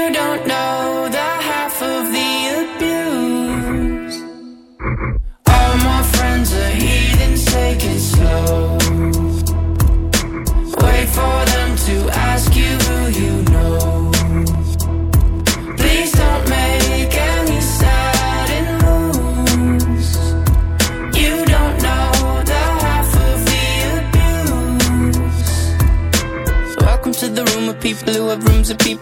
you don't know.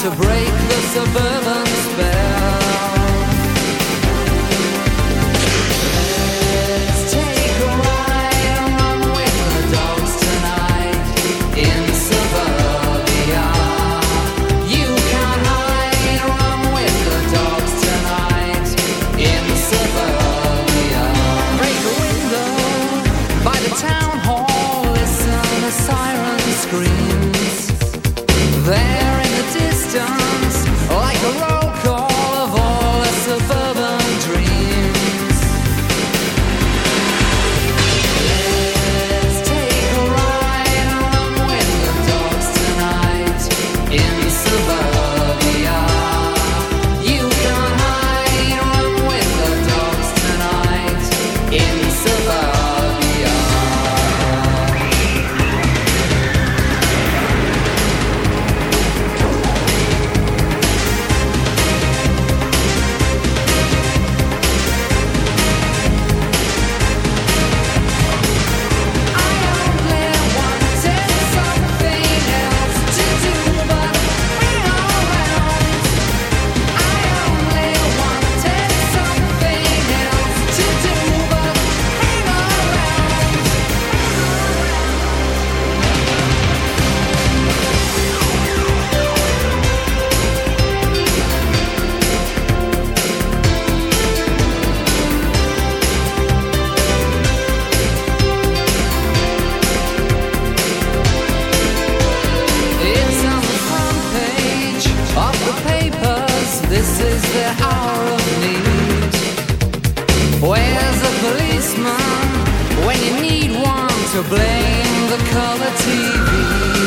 to break the subversion. blame the color TV.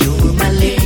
You're my lady.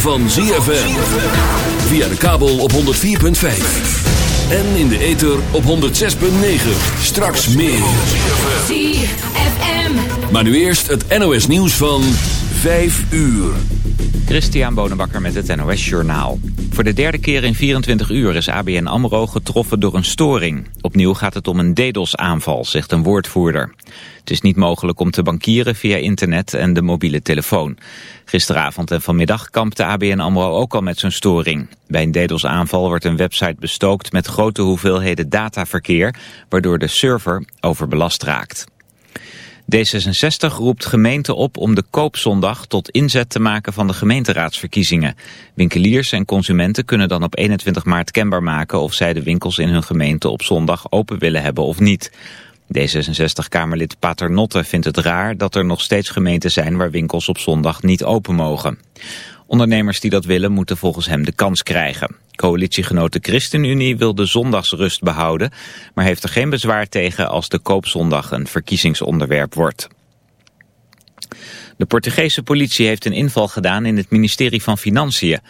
van ZFM. Via de kabel op 104.5. En in de ether op 106.9. Straks meer. ZFM. Maar nu eerst het NOS nieuws van 5 uur. Christian Bonenbakker met het NOS Journaal. Voor de derde keer in 24 uur is ABN AMRO getroffen door een storing. Opnieuw gaat het om een DDoS-aanval, zegt een woordvoerder. Het is niet mogelijk om te bankieren via internet en de mobiele telefoon. Gisteravond en vanmiddag kampte ABN AMRO ook al met zijn storing. Bij een DDoS-aanval wordt een website bestookt met grote hoeveelheden dataverkeer... waardoor de server overbelast raakt. D66 roept gemeenten op om de koopzondag tot inzet te maken van de gemeenteraadsverkiezingen. Winkeliers en consumenten kunnen dan op 21 maart kenbaar maken of zij de winkels in hun gemeente op zondag open willen hebben of niet. D66-Kamerlid Paternotte vindt het raar dat er nog steeds gemeenten zijn waar winkels op zondag niet open mogen. Ondernemers die dat willen moeten volgens hem de kans krijgen. Coalitiegenoot de ChristenUnie wil de zondagsrust behouden, maar heeft er geen bezwaar tegen als de koopzondag een verkiezingsonderwerp wordt. De Portugese politie heeft een inval gedaan in het ministerie van Financiën.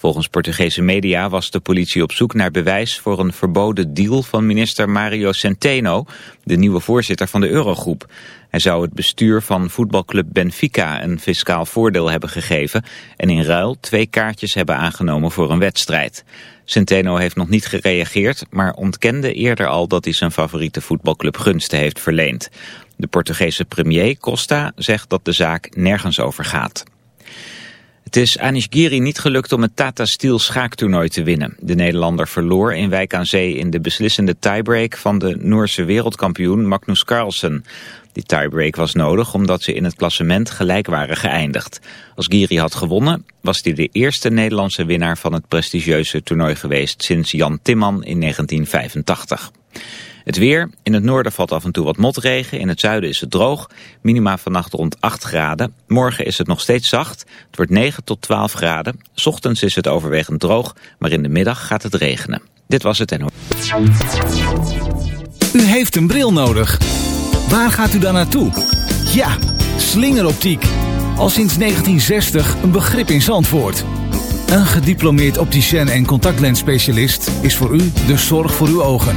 Volgens Portugese media was de politie op zoek naar bewijs voor een verboden deal van minister Mario Centeno, de nieuwe voorzitter van de Eurogroep. Hij zou het bestuur van voetbalclub Benfica een fiscaal voordeel hebben gegeven en in ruil twee kaartjes hebben aangenomen voor een wedstrijd. Centeno heeft nog niet gereageerd, maar ontkende eerder al dat hij zijn favoriete voetbalclub gunsten heeft verleend. De Portugese premier Costa zegt dat de zaak nergens over gaat. Het is Anish Giri niet gelukt om het Tata Steel schaaktoernooi te winnen. De Nederlander verloor in Wijk aan Zee in de beslissende tiebreak van de Noorse wereldkampioen Magnus Carlsen. Die tiebreak was nodig omdat ze in het klassement gelijk waren geëindigd. Als Giri had gewonnen was hij de eerste Nederlandse winnaar van het prestigieuze toernooi geweest sinds Jan Timman in 1985. Het weer. In het noorden valt af en toe wat motregen. In het zuiden is het droog. Minima vannacht rond 8 graden. Morgen is het nog steeds zacht. Het wordt 9 tot 12 graden. Ochtends is het overwegend droog. Maar in de middag gaat het regenen. Dit was het NO. U heeft een bril nodig. Waar gaat u dan naartoe? Ja, slingeroptiek. Al sinds 1960 een begrip in Zandvoort. Een gediplomeerd opticien en contactlensspecialist is voor u de zorg voor uw ogen.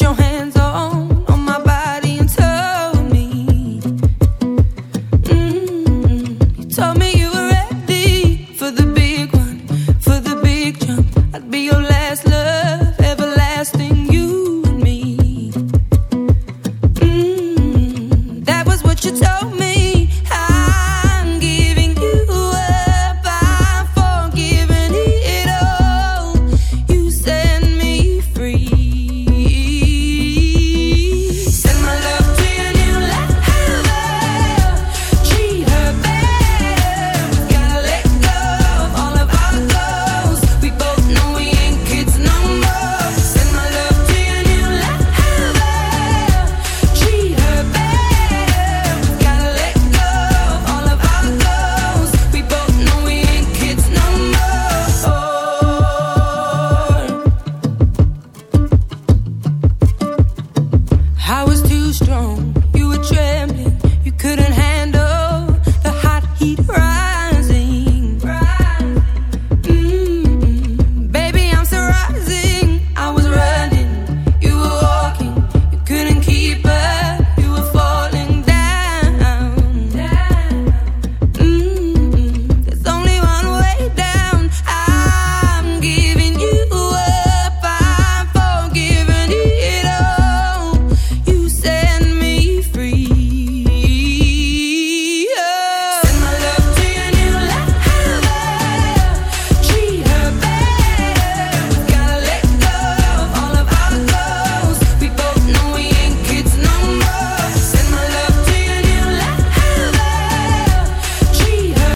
your hands